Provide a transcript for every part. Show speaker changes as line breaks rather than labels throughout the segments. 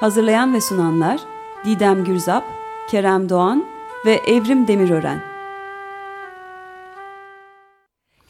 Hazırlayan ve sunanlar Didem Gürzap, Kerem Doğan ve Evrim Demirören.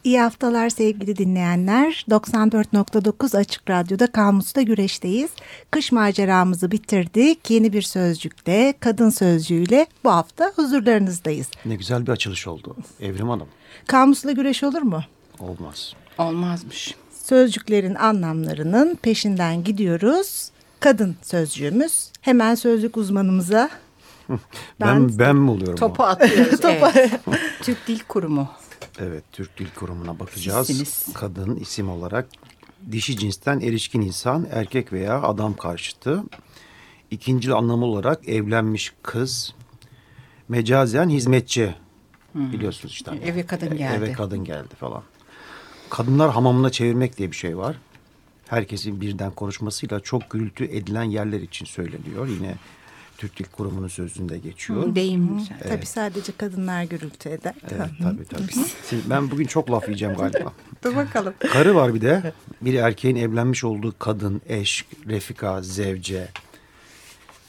İyi haftalar sevgili dinleyenler. 94.9 Açık Radyo'da Kamus'ta güreşteyiz. Kış maceramızı bitirdik. Yeni bir sözcükle, kadın sözcüğüyle bu hafta huzurlarınızdayız.
Ne güzel bir açılış oldu Evrim Hanım.
Kamusla güreş olur mu?
Olmaz.
Olmazmış.
Sözcüklerin anlamlarının peşinden gidiyoruz kadın sözcüğümüz. Hemen sözlük uzmanımıza
ben ben, ben mi oluyorum?
Topu atıyoruz. evet. Türk Dil Kurumu.
Evet, Türk Dil Kurumu'na bakacağız. Sizsiniz. Kadın isim olarak dişi cinsten erişkin insan, erkek veya adam karşıtı. İkinci anlamı olarak evlenmiş kız, mecazen hizmetçi. Hmm. Biliyorsunuz işte.
Eve kadın geldi.
Eve kadın geldi falan. Kadınlar hamamına çevirmek diye bir şey var herkesin birden konuşmasıyla çok gürültü edilen yerler için söyleniyor. Yine Türk Dil Kurumu'nun sözünde geçiyor.
Deyim.
Evet. Tabii sadece kadınlar gürültü eder.
Evet, tabii tabii. Siz, ben bugün çok laf yiyeceğim galiba.
Dur bakalım.
Karı var bir de. Bir erkeğin evlenmiş olduğu kadın, eş, refika, zevce.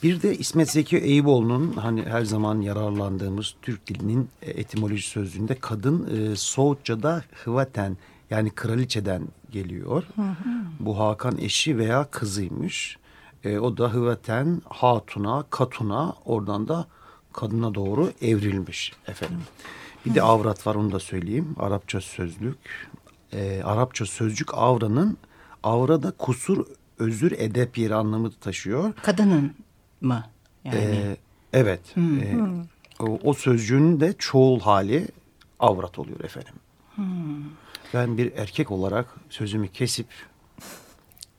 Bir de İsmet Zeki Eyüboğlu'nun hani her zaman yararlandığımız Türk dilinin etimoloji sözlüğünde kadın e, Soğutça'da hıvaten yani kraliçeden geliyor. Hı hı. Bu Hakan eşi veya kızıymış. E, o da hıveten hatuna, katuna oradan da kadına doğru evrilmiş efendim. Bir de avrat var onu da söyleyeyim. Arapça sözlük. E, Arapça sözcük avranın avrada kusur, özür, edep yeri anlamı taşıyor.
Kadının mı? Yani. E,
evet. Hmm. E, o, o sözcüğün de çoğul hali avrat oluyor efendim. Hmm. Ben bir erkek olarak sözümü kesip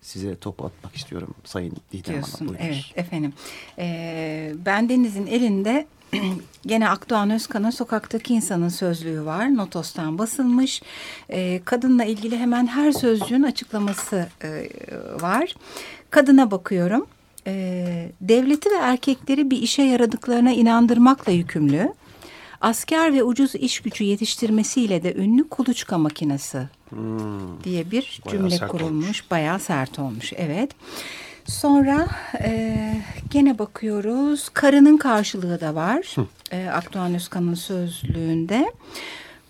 size top atmak istiyorum Sayın Didem Diyorsun, Hanım.
Evet efendim. Ee, ben Deniz'in elinde gene Akdoğan Özkan'ın Sokaktaki insanın sözlüğü var. Notos'tan basılmış. Ee, kadınla ilgili hemen her sözcüğün açıklaması e, var. Kadına bakıyorum. Ee, devleti ve erkekleri bir işe yaradıklarına inandırmakla yükümlü asker ve ucuz iş gücü yetiştirmesiyle de ünlü kuluçka makinesi hmm. diye bir bayağı cümle kurulmuş. Olmuş. Bayağı sert olmuş evet. Sonra e, gene bakıyoruz karının karşılığı da var. e, Akdoğan Özkan'ın sözlüğünde.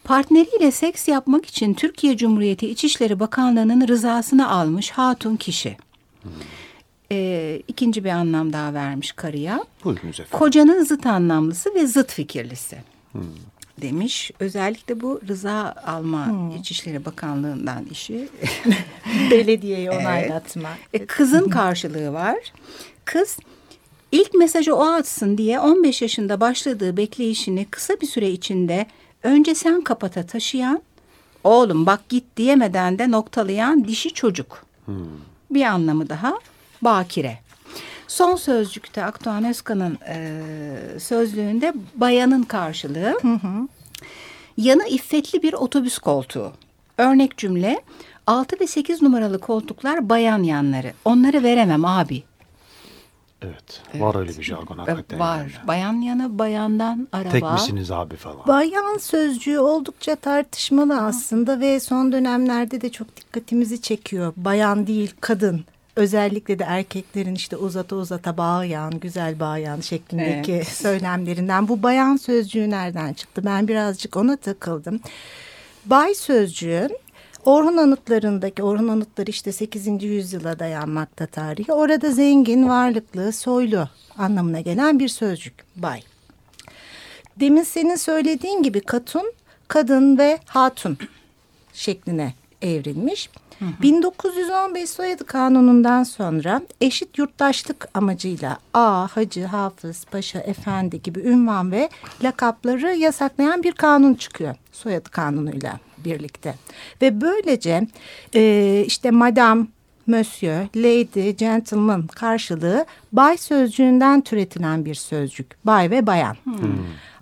Partneriyle seks yapmak için Türkiye Cumhuriyeti İçişleri Bakanlığı'nın rızasını almış hatun kişi. Hmm. E, ikinci bir anlam daha vermiş karıya.
Buyurunuz efendim.
Kocanın zıt anlamlısı ve zıt fikirlisi. Hmm. demiş. Özellikle bu rıza alma hmm. İçişleri Bakanlığı'ndan işi.
Belediyeyi onaylatma.
Evet. Kızın karşılığı var. Kız ilk mesajı o atsın diye 15 yaşında başladığı bekleyişini kısa bir süre içinde önce sen kapata taşıyan, oğlum bak git diyemeden de noktalayan dişi çocuk. Hmm. Bir anlamı daha bakire. Son sözcükte Akdoğan Özkan'ın e, sözlüğünde bayanın karşılığı. Hı hı. Yanı iffetli bir otobüs koltuğu. Örnek cümle 6 ve 8 numaralı koltuklar bayan yanları. Onları veremem abi.
Evet, evet. var öyle bir jargon hakikaten.
Var. Yani. Bayan yanı bayandan araba.
Tek misiniz abi falan.
Bayan sözcüğü oldukça tartışmalı aslında ve son dönemlerde de çok dikkatimizi çekiyor. Bayan değil kadın özellikle de erkeklerin işte uzata uzata bağlayan, güzel bağlayan şeklindeki evet. söylemlerinden bu bayan sözcüğü nereden çıktı? Ben birazcık ona takıldım. Bay sözcüğü Orhun anıtlarındaki, Orhun anıtları işte 8. yüzyıla dayanmakta tarihi. Orada zengin, varlıklı, soylu anlamına gelen bir sözcük bay. Demin senin söylediğin gibi katun, kadın ve hatun şekline evrilmiş. 1915 soyadı kanunundan sonra eşit yurttaşlık amacıyla A, hacı, hafız, paşa, efendi gibi ünvan ve lakapları yasaklayan bir kanun çıkıyor. Soyadı kanunuyla birlikte. Ve böylece e, işte madam, monsieur, lady, gentleman karşılığı bay sözcüğünden türetilen bir sözcük. Bay ve bayan.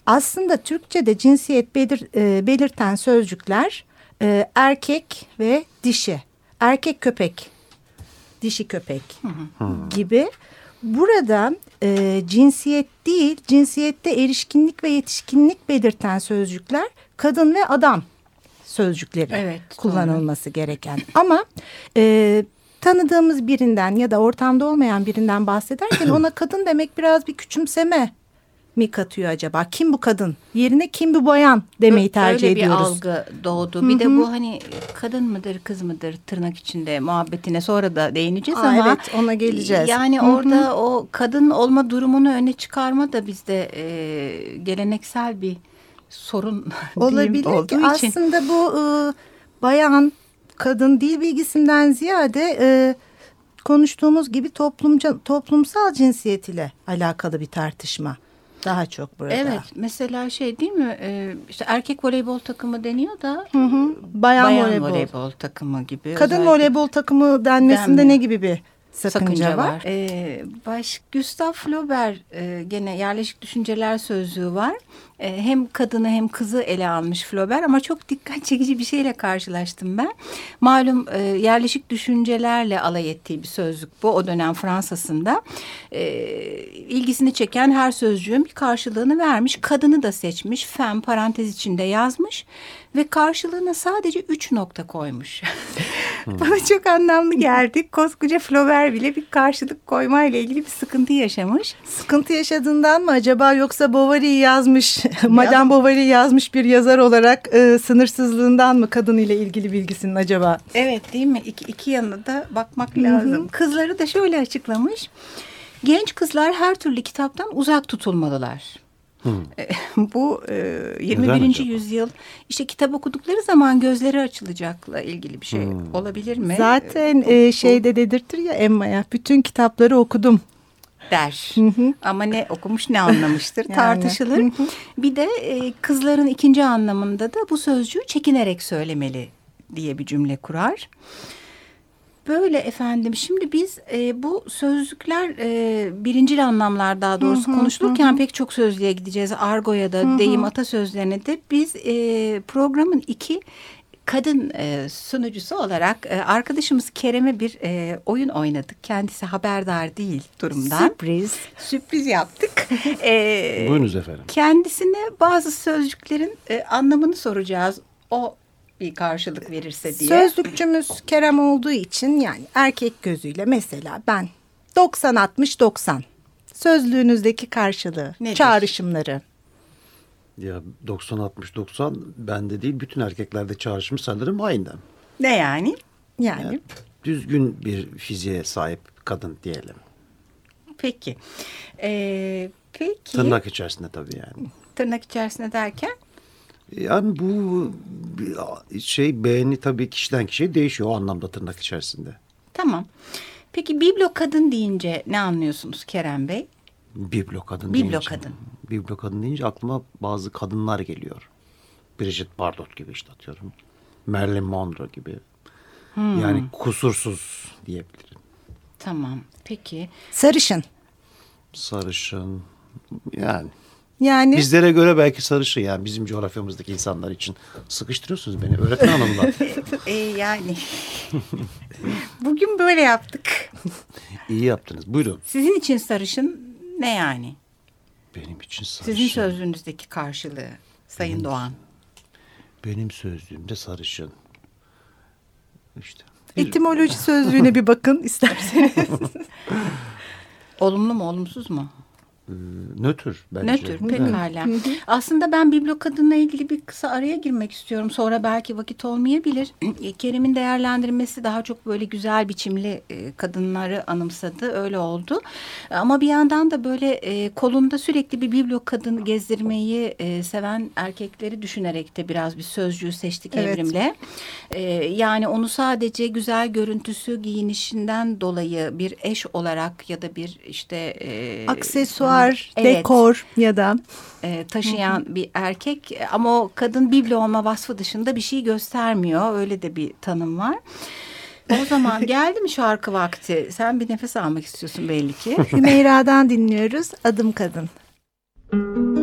Aslında Türkçe'de cinsiyet belir, e, belirten sözcükler e, erkek ve dişi. Erkek köpek, dişi köpek gibi. Burada e, cinsiyet değil, cinsiyette erişkinlik ve yetişkinlik belirten sözcükler kadın ve adam sözcükleri
Evet,
kullanılması gereken. Ama e, tanıdığımız birinden ya da ortamda olmayan birinden bahsederken ona kadın demek biraz bir küçümseme mi katıyor acaba? Kim bu kadın? Yerine kim bu bayan demeyi tercih
Öyle
ediyoruz.
bir algı doğdu. Bir de bu hani kadın mıdır kız mıdır tırnak içinde muhabbetine sonra da değineceğiz
Aa,
ama.
evet, ona geleceğiz.
Yani
Hı hı.
orada o kadın olma durumunu öne çıkarma da bizde e, geleneksel bir sorun diyeyim
Olabilir ki
olduğu için.
aslında bu e, bayan kadın dil bilgisinden ziyade e, konuştuğumuz gibi toplumca, toplumsal cinsiyet ile alakalı bir tartışma daha çok burada.
Evet mesela şey değil mi e, işte erkek voleybol takımı deniyor da
Hı hı. Bayan,
bayan
voleybol.
voleybol. takımı gibi.
Kadın
özellikle
voleybol takımı denmesinde
Denmiyor.
ne gibi bir sakınca,
sakınca
var?
var. Ee, baş Gustav Flaubert e, gene yerleşik düşünceler sözlüğü var. E, hem kadını hem kızı ele almış Flaubert ama çok dikkat çekici bir şeyle karşılaştım ben. Malum e, yerleşik düşüncelerle alay ettiği bir sözlük bu o dönem Fransa'sında. E, ilgisini çeken her sözcüğün bir karşılığını vermiş. Kadını da seçmiş. Fem parantez içinde yazmış ve karşılığına sadece üç nokta koymuş. Bana çok anlamlı geldi. Koskoca Flaubert bile bir karşılık koymayla ilgili bir sıkıntı yaşamış.
Sıkıntı yaşadığından mı acaba yoksa Bovary'i yazmış, Madame Bovary yazmış bir yazar olarak e, sınırsızlığından mı kadın ile ilgili bilgisinin acaba?
Evet değil mi? İki, iki yanına da bakmak lazım. Kızları da şöyle açıklamış. Genç kızlar her türlü kitaptan uzak tutulmalılar. Bu e, 21.
acaba?
yüzyıl işte kitap okudukları zaman gözleri açılacakla ilgili bir şey olabilir mi?
Zaten e, şeyde dedirtir ya Emma'ya bütün kitapları okudum.
der. Ama ne okumuş ne anlamıştır
Yani.
tartışılır. bir de e, kızların ikinci anlamında da bu sözcüğü çekinerek söylemeli diye bir cümle kurar. Böyle efendim şimdi biz e, bu sözcükler e, birincil anlamlar daha doğrusu konuşulurken pek çok sözlüğe gideceğiz. Argo'ya da deyim atasözlerine de biz e, programın iki kadın e, sunucusu olarak e, arkadaşımız Kerem'e bir e, oyun oynadık. Kendisi haberdar değil durumdan.
Sürpriz.
Sürpriz yaptık. E,
Buyurunuz efendim.
Kendisine bazı sözcüklerin e, anlamını soracağız. O bir karşılık verirse diye.
Sözlükçümüz Kerem olduğu için yani erkek gözüyle mesela ben 90-60-90 sözlüğünüzdeki karşılığı,
Nedir?
çağrışımları.
Ya 90-60-90 bende değil bütün erkeklerde çağrışım sanırım aynı.
Ne yani?
Yani
Yani düzgün bir fiziğe sahip kadın diyelim.
Peki. E, peki.
Tırnak içerisinde tabii yani.
Tırnak içerisinde derken?
Yani bu şey beğeni tabii kişiden kişiye değişiyor o anlamda tırnak içerisinde.
Tamam. Peki biblo kadın deyince ne anlıyorsunuz Kerem Bey?
Biblo kadın
Biblo
deyince.
kadın.
Biblo kadın deyince aklıma bazı kadınlar geliyor. Bridget Bardot gibi işte atıyorum. Marilyn Monroe gibi.
Hmm.
Yani kusursuz diyebilirim.
Tamam. Peki.
sarışın.
Sarışın yani.
Yani
Bizlere göre belki sarışın yani bizim coğrafyamızdaki insanlar için. Sıkıştırıyorsunuz beni öğretmen hanımla.
E, yani. Bugün böyle yaptık.
İyi yaptınız. Buyurun.
Sizin için sarışın ne yani?
Benim için sarışın.
Sizin sözlüğünüzdeki karşılığı Sayın Doğan.
Benim sözlüğümde sarışın. İşte.
etimoloji sözlüğüne bir bakın isterseniz.
Olumlu mu olumsuz mu?
E, nötr bence.
Nötr pekala. Aslında ben biblo kadınla ilgili bir kısa araya girmek istiyorum. Sonra belki vakit olmayabilir. Kerem'in değerlendirmesi daha çok böyle güzel biçimli e, kadınları anımsadı. Öyle oldu. Ama bir yandan da böyle e, kolunda sürekli bir biblo kadın gezdirmeyi e, seven erkekleri düşünerek de biraz bir sözcüğü seçtik
Evet.
evrimle. E, yani onu sadece güzel görüntüsü giyinişinden dolayı bir eş olarak ya da bir işte e,
Aksesuar,
evet,
dekor ya da
e, taşıyan bir erkek ama o kadın biblo olma vasfı dışında bir şey göstermiyor. Öyle de bir tanım var. O zaman geldi mi şarkı vakti? Sen bir nefes almak istiyorsun belli ki.
Hümeyra'dan dinliyoruz. Adım Kadın.
Bana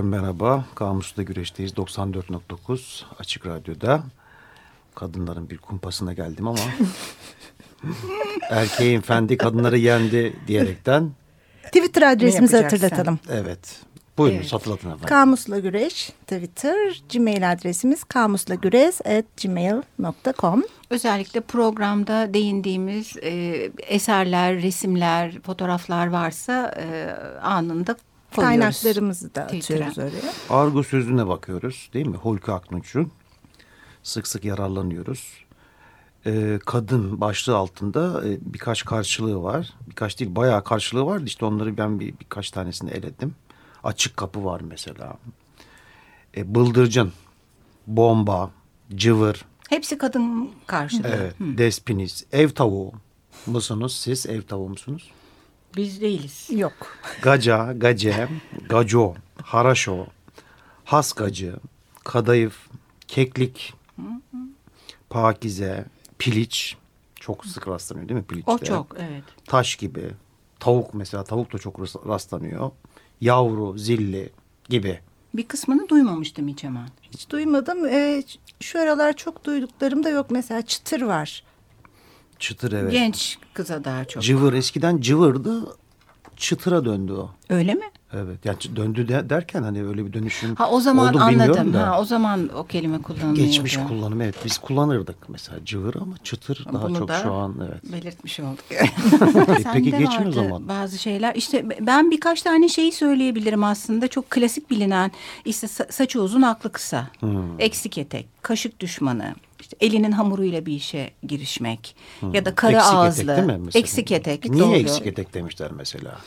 Tekrar merhaba. Kamus'ta güreşteyiz 94.9 Açık Radyo'da. Kadınların bir kumpasına geldim ama erkeğin fendi kadınları yendi diyerekten
Twitter adresimizi hatırlatalım.
evet. Buyurun
Evet.
hatırlatın efendim.
Kamusla Güreş Twitter, Gmail adresimiz kamuslagüreş@gmail.com.
Özellikle programda değindiğimiz e, eserler, resimler, fotoğraflar varsa e, anında koyuyoruz.
Kaynaklarımızı da
Twitter'a.
atıyoruz oraya.
Argo sözüne bakıyoruz değil mi? Hulki Aknunç'un sık sık yararlanıyoruz. e, kadın başlığı altında e, birkaç karşılığı var. Birkaç değil bayağı karşılığı vardı. İşte onları ben bir, birkaç tanesini eledim. Açık kapı var mesela. E, bıldırcın, bomba, cıvır,
Hepsi kadın karşılığı.
evet, despiniz, ev tavuğu musunuz? Siz ev tavuğu musunuz?
Biz değiliz.
Yok.
Gaca, gace, gaco, haraşo, haskacı, kadayıf, keklik, pakize, piliç. Çok sık rastlanıyor değil mi piliçte?
O çok evet.
Taş gibi. Tavuk mesela tavuk da çok rast- rastlanıyor. Yavru, zilli gibi.
Bir kısmını duymamıştım hiç hemen.
Hiç duymadım. Ee, şu aralar çok duyduklarım da yok. Mesela çıtır var.
Çıtır evet.
Genç kıza daha çok.
Cıvır eskiden cıvırdı. Çıtıra döndü o.
Öyle mi?
Evet. Yani döndü de, derken hani öyle bir dönüşüm
Ha o zaman
oldu
anladım.
da.
Ha o zaman o kelime kullanılıyordu.
Geçmiş kullanım evet biz kullanırdık mesela cıvır ama çıtır daha
Bunu
çok
da
şu an evet.
belirtmiş olduk.
E, peki
vardı
zaman.
Bazı şeyler. İşte ben birkaç tane şeyi söyleyebilirim aslında. Çok klasik bilinen işte sa- saçı uzun aklı kısa.
Hmm.
Eksik etek, kaşık düşmanı. işte elinin hamuruyla bir işe girişmek ya da
Hmm. Eksik
ağızlı.
etek değil mi mesela?
Eksik etek.
Niye
doğru.
eksik etek demişler mesela?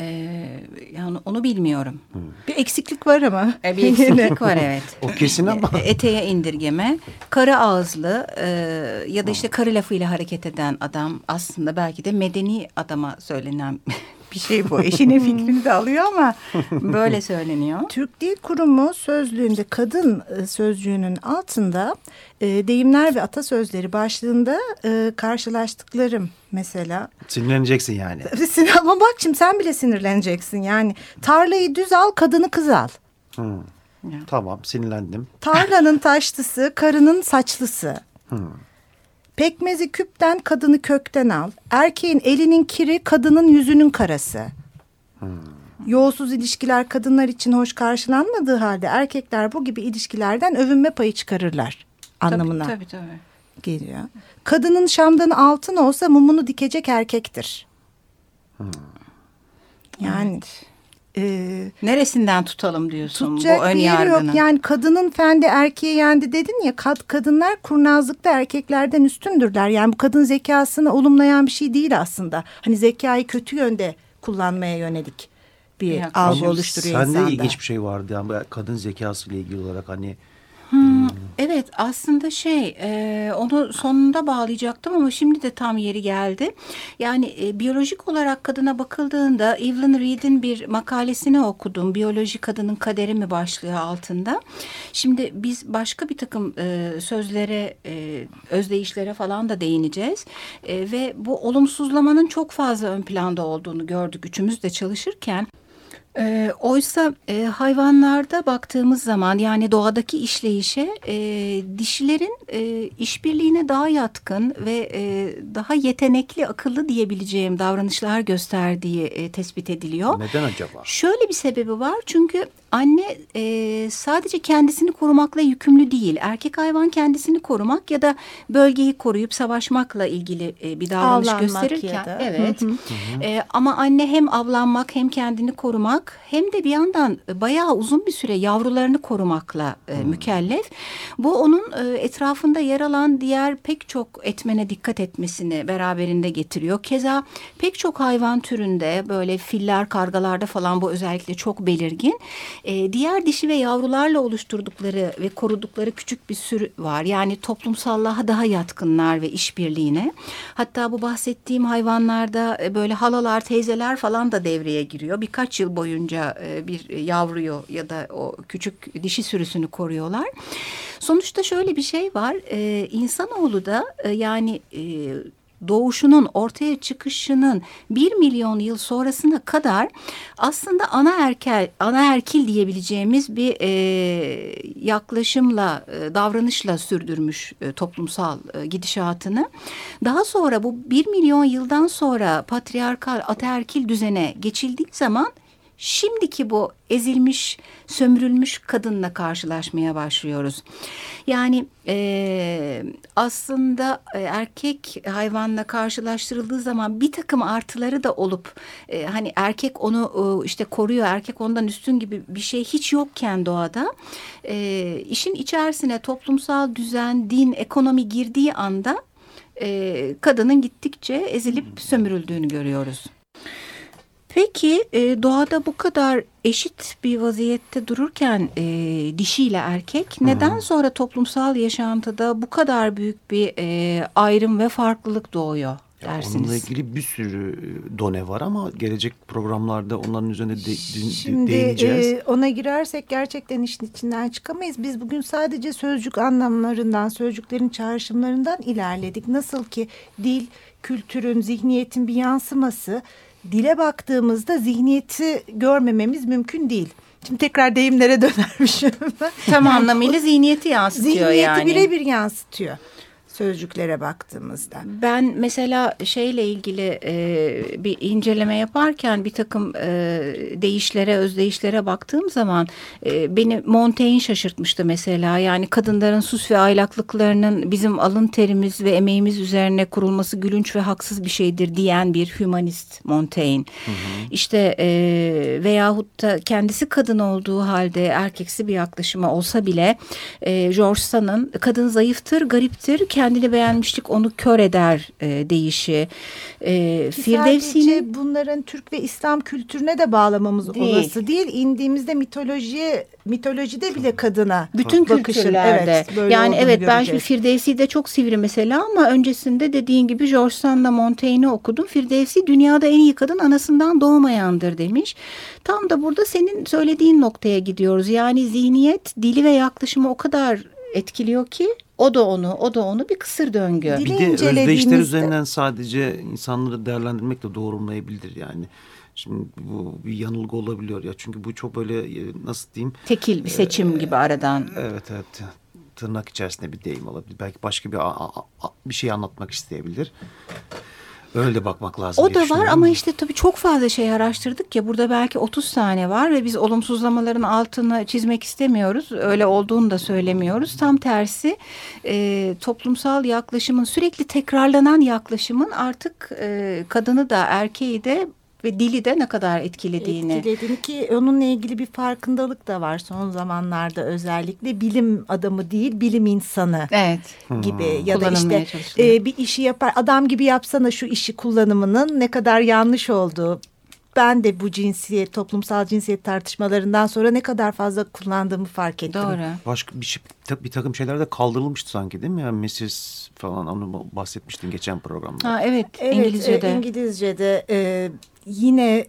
Ee, yani onu bilmiyorum.
Bir eksiklik var ama.
E, bir eksiklik var evet.
O kesin ama.
E, Eteğe indirgeme, karı ağızlı e, ya da işte karı lafıyla hareket eden adam aslında belki de medeni adama söylenen bir şey bu. Eşinin fikrini de alıyor ama böyle söyleniyor.
Türk Dil Kurumu sözlüğünde kadın e, sözcüğünün altında e, deyimler ve atasözleri başlığında e, karşılaştıklarım mesela.
Sinirleneceksin yani.
Sin- Ama bak şimdi sen bile sinirleneceksin yani. Tarlayı düz al kadını kız al.
Tamam sinirlendim.
Tarlanın taşlısı, karının saçlısı. Pekmezi küpten, kadını kökten al. Erkeğin elinin kiri, kadının yüzünün karası. Yolsuz ilişkiler kadınlar için hoş karşılanmadığı halde erkekler bu gibi ilişkilerden övünme payı çıkarırlar anlamına
Tabii tabii. tabii.
geliyor. Kadının şamdanı altın olsa mumunu dikecek erkektir. Yani e,
Neresinden tutalım diyorsun bu ön
bir yeri
yargını?
yok. Yani kadının fendi erkeği yendi dedin ya kad, kadınlar kurnazlıkta erkeklerden üstündürler. Yani bu kadın zekasını olumlayan bir şey değil aslında. Hani zekayı kötü yönde kullanmaya yönelik bir
Yaklaşım.
algı oluşturuyor
Sende
insanda.
ilginç bir şey vardı yani kadın zekası ile ilgili olarak hani
Evet aslında şey e, onu sonunda bağlayacaktım ama şimdi de tam yeri geldi. Yani e, biyolojik olarak kadına bakıldığında Evelyn Reed'in bir makalesini okudum. Biyoloji kadının kaderi mi başlığı altında. Şimdi biz başka bir takım e, sözlere, e, özdeyişlere falan da değineceğiz. E, ve bu olumsuzlamanın çok fazla ön planda olduğunu gördük üçümüz de çalışırken. E, oysa e, hayvanlarda baktığımız zaman yani doğadaki işleyişe e, dişilerin e, işbirliğine daha yatkın ve e, daha yetenekli, akıllı diyebileceğim davranışlar gösterdiği e, tespit ediliyor.
neden acaba?
Şöyle bir sebebi var çünkü anne e, sadece kendisini korumakla yükümlü değil. Erkek hayvan kendisini korumak ya da bölgeyi koruyup savaşmakla ilgili e, bir davranış
Avlanmak
gösterirken.
ya da.
Evet. E, ama anne hem avlanmak hem kendini korumak hem de bir yandan e, bayağı uzun bir süre yavrularını korumakla e, mükellef. Bu onun e, etrafında yer alan diğer pek çok etmene dikkat etmesini beraberinde getiriyor. Keza pek çok hayvan türünde böyle filler, kargalarda falan bu özellikle çok belirgin. E, diğer dişi ve yavrularla oluşturdukları ve korudukları küçük bir sürü var. Yani toplumsallığa daha yatkınlar ve işbirliğine. Hatta bu bahsettiğim hayvanlarda e, böyle halalar, teyzeler falan da devreye giriyor. Birkaç yıl boyunca e, bir yavruyu ya da o küçük dişi sürüsünü koruyorlar. Sonuçta şöyle bir şey var. E, insanoğlu da e, yani e, doğuşunun ortaya çıkışının bir milyon yıl sonrasına kadar aslında ana erkel ana erkil diyebileceğimiz bir e, yaklaşımla e, davranışla sürdürmüş e, toplumsal e, gidişatını. Daha sonra bu bir milyon yıldan sonra patriarkal ataerkil düzene geçildiği zaman şimdiki bu ezilmiş, sömürülmüş kadınla karşılaşmaya başlıyoruz. Yani e, aslında e, erkek hayvanla karşılaştırıldığı zaman bir takım artıları da olup e, hani erkek onu e, işte koruyor, erkek ondan üstün gibi bir şey hiç yokken doğada e, işin içerisine toplumsal düzen, din, ekonomi girdiği anda e, kadının gittikçe ezilip sömürüldüğünü görüyoruz. Peki e, doğada bu kadar eşit bir vaziyette dururken e, dişiyle erkek neden sonra toplumsal yaşantıda bu kadar büyük bir e, ayrım ve farklılık doğuyor dersiniz?
Onunla ilgili bir sürü e, done var ama gelecek programlarda onların üzerine de, de,
Şimdi
değineceğiz.
e, ona girersek gerçekten işin içinden çıkamayız. Biz bugün sadece sözcük anlamlarından, sözcüklerin çağrışımlarından ilerledik. Nasıl ki dil, kültürün, zihniyetin bir yansıması. Dile baktığımızda zihniyeti görmememiz mümkün değil. Şimdi tekrar deyimlere dönermişim.
Tam anlamıyla zihniyeti yansıtıyor
Zihniyeti
yani.
birebir yansıtıyor sözcüklere baktığımızda.
Ben mesela şeyle ilgili e, bir inceleme yaparken bir takım e, değişlere, özdeyişlere baktığım zaman e, beni Montaigne şaşırtmıştı mesela. Yani kadınların sus ve aylaklıklarının bizim alın terimiz ve emeğimiz üzerine kurulması gülünç ve haksız bir şeydir diyen bir hümanist Montaigne. İşte e, veyahut da kendisi kadın olduğu halde erkeksi bir yaklaşımı olsa bile e, George Sand'ın kadın zayıftır, gariptir, kendini beğenmişlik onu kör eder e, deyişi. E, Firdevsi'nin
bunların Türk ve İslam kültürüne de bağlamamız
Değil.
olası değil. İndiğimizde mitolojiye, mitolojide bile kadına
bütün
bakışın,
kültürlerde.
evet,
yani evet ben şimdi
göreceğiz.
Firdevsi de çok sivri mesela ama öncesinde dediğin gibi George Sand'la Montaigne'i okudum. Firdevsi dünyada en iyi kadın anasından doğmayandır demiş. Tam da burada senin söylediğin noktaya gidiyoruz. Yani zihniyet dili ve yaklaşımı o kadar etkiliyor ki o da onu, o da onu bir kısır döngü.
Bir de özdeşler üzerinden sadece insanları değerlendirmek de doğrulmayabilir yani. Şimdi bu bir yanılgı olabiliyor ya çünkü bu çok böyle e, nasıl diyeyim
Tekil bir seçim gibi aradan.
evet evet tırnak içerisinde bir deyim olabilir. Belki başka bir a- a- a- bir şey anlatmak isteyebilir. Öyle bakmak lazım.
O da var ama işte tabii çok fazla şey araştırdık ya burada belki 30 tane var ve biz olumsuzlamaların altını çizmek istemiyoruz. Öyle olduğunu da söylemiyoruz. Tam tersi e, toplumsal yaklaşımın sürekli tekrarlanan yaklaşımın artık e, kadını da erkeği de ve dili de ne kadar etkilediğini.
Etkilediğini ki onunla ilgili bir farkındalık da var son zamanlarda özellikle bilim adamı değil bilim insanı
Evet.
gibi ya da işte e, bir işi yapar adam gibi yapsana şu işi kullanımının ne kadar yanlış olduğu ben de bu cinsiyet toplumsal cinsiyet tartışmalarından sonra ne kadar fazla kullandığımı fark ettim.
Doğru.
Başka bir, şey, bir takım şeyler de kaldırılmıştı sanki değil mi? Yani Mrs. falan onu bahsetmiştin geçen programda.
Ha, evet,
Evet,
İngilizce'de.
e, İngilizce'de e, yine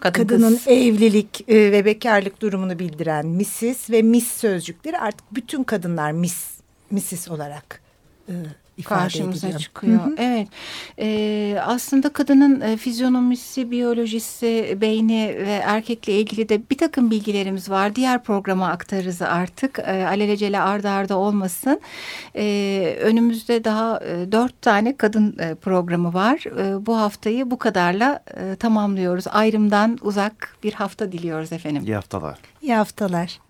Kadın
kadının
kız.
evlilik e, ve bekarlık durumunu bildiren Mrs. ve Miss sözcükleri artık bütün kadınlar Miss, Mrs. olarak e, ifade
karşımıza
ediliyor.
çıkıyor. Evet. Ee, aslında kadının e, fizyonomisi, biyolojisi, beyni ve erkekle ilgili de bir takım bilgilerimiz var. Diğer programa aktarırız artık. E, alelacele arda arda olmasın. E, önümüzde daha e, dört tane kadın e, programı var. E, bu haftayı bu kadarla e, tamamlıyoruz. Ayrımdan uzak bir hafta diliyoruz efendim.
İyi haftalar.
İyi haftalar.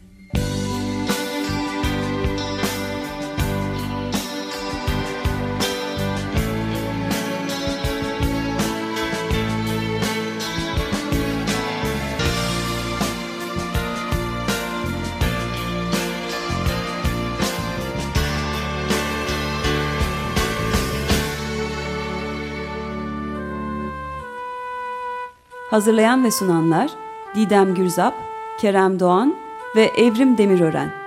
Hazırlayan ve sunanlar Didem Gürzap, Kerem Doğan ve Evrim Demirören.